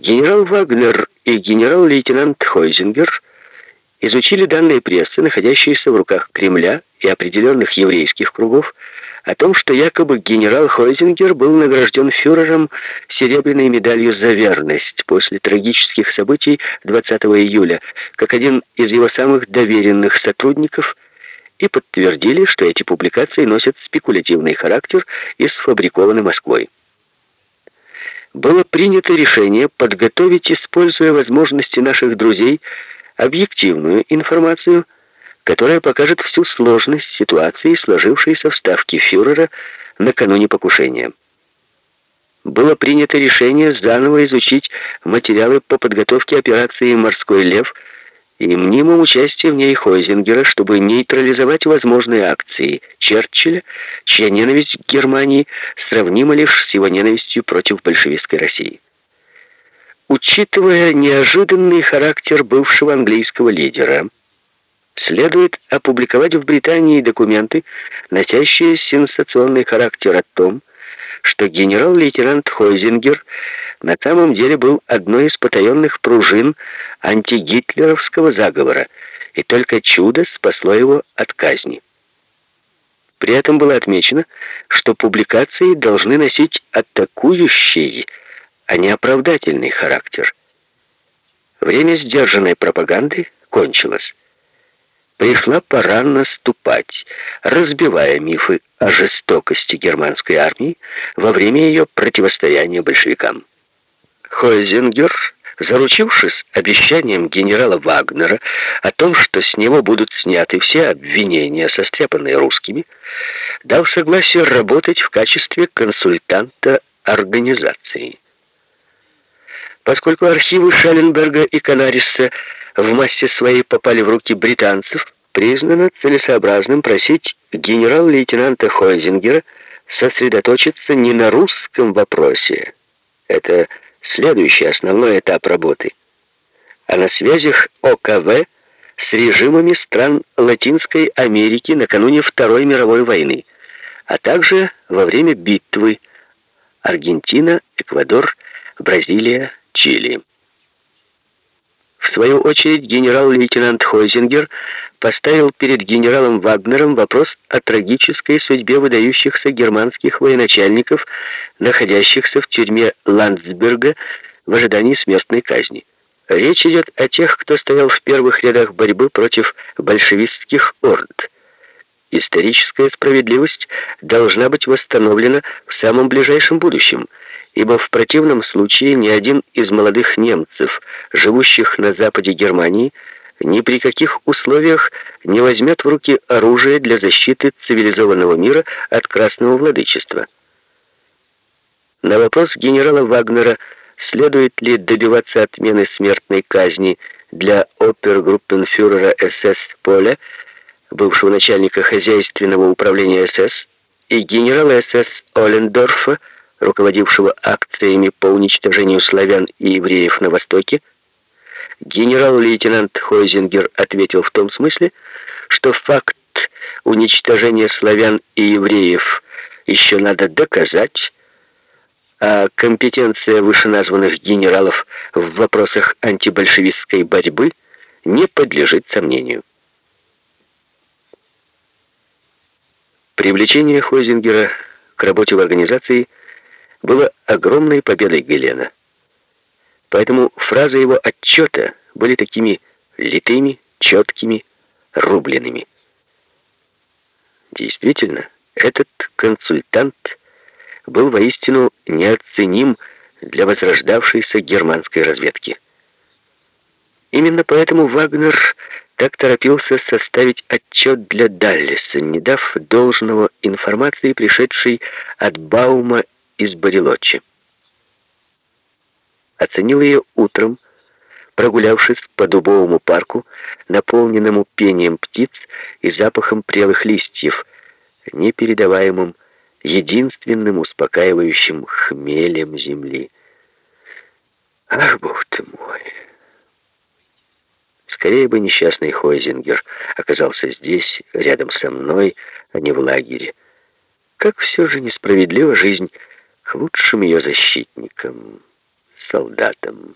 Генерал Вагнер и генерал-лейтенант Хойзингер изучили данные прессы, находящиеся в руках Кремля и определенных еврейских кругов, о том, что якобы генерал Хойзингер был награжден фюрером серебряной медалью за верность после трагических событий 20 июля, как один из его самых доверенных сотрудников, и подтвердили, что эти публикации носят спекулятивный характер и сфабрикованы Москвой. Было принято решение подготовить, используя возможности наших друзей, объективную информацию, которая покажет всю сложность ситуации, сложившейся в ставке фюрера накануне покушения. Было принято решение заново изучить материалы по подготовке операции «Морской лев» и мнимом участии в ней Хойзингера, чтобы нейтрализовать возможные акции Черчилля, чья ненависть к Германии сравнима лишь с его ненавистью против большевистской России. Учитывая неожиданный характер бывшего английского лидера, следует опубликовать в Британии документы, носящие сенсационный характер о том, что генерал-лейтенант Хойзингер на самом деле был одной из потаенных пружин антигитлеровского заговора, и только чудо спасло его от казни. При этом было отмечено, что публикации должны носить атакующий, а не оправдательный характер. Время сдержанной пропаганды кончилось. Пришла пора наступать, разбивая мифы о жестокости германской армии во время ее противостояния большевикам. Хойзингер, заручившись обещанием генерала Вагнера о том, что с него будут сняты все обвинения, состряпанные русскими, дал согласие работать в качестве консультанта организации. Поскольку архивы Шелленберга и Канариса в массе своей попали в руки британцев, признано целесообразным просить генерал-лейтенанта Хойзингера сосредоточиться не на русском вопросе, это следующий основной этап работы, а на связях ОКВ с режимами стран Латинской Америки накануне Второй мировой войны, а также во время битвы Аргентина, Эквадор, Бразилия, Чили. В свою очередь генерал-лейтенант Хойзингер поставил перед генералом Вагнером вопрос о трагической судьбе выдающихся германских военачальников, находящихся в тюрьме Ландсберга в ожидании смертной казни. Речь идет о тех, кто стоял в первых рядах борьбы против большевистских орд. Историческая справедливость должна быть восстановлена в самом ближайшем будущем – ибо в противном случае ни один из молодых немцев, живущих на западе Германии, ни при каких условиях не возьмет в руки оружие для защиты цивилизованного мира от красного владычества. На вопрос генерала Вагнера, следует ли добиваться отмены смертной казни для опергруппенфюрера СС Поля, бывшего начальника хозяйственного управления СС, и генерала СС Олендорфа, руководившего акциями по уничтожению славян и евреев на Востоке, генерал-лейтенант Хойзингер ответил в том смысле, что факт уничтожения славян и евреев еще надо доказать, а компетенция вышеназванных генералов в вопросах антибольшевистской борьбы не подлежит сомнению. Привлечение Хойзингера к работе в организации – было огромной победой Гелена. Поэтому фразы его отчета были такими литыми, четкими, рубленными. Действительно, этот консультант был воистину неоценим для возрождавшейся германской разведки. Именно поэтому Вагнер так торопился составить отчет для Даллиса, не дав должного информации, пришедшей от Баума из Барелочи. Оценил ее утром, прогулявшись по дубовому парку, наполненному пением птиц и запахом прелых листьев, непередаваемым, единственным успокаивающим хмелем земли. Ах, бог ты мой! Скорее бы несчастный Хойзингер оказался здесь, рядом со мной, а не в лагере. Как все же несправедлива жизнь к лучшим ее защитникам. солдатам.